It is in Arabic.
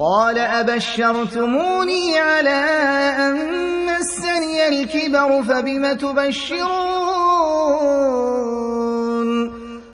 قال أبشرتموني على أن مسني الكبر فبم تبشرون؟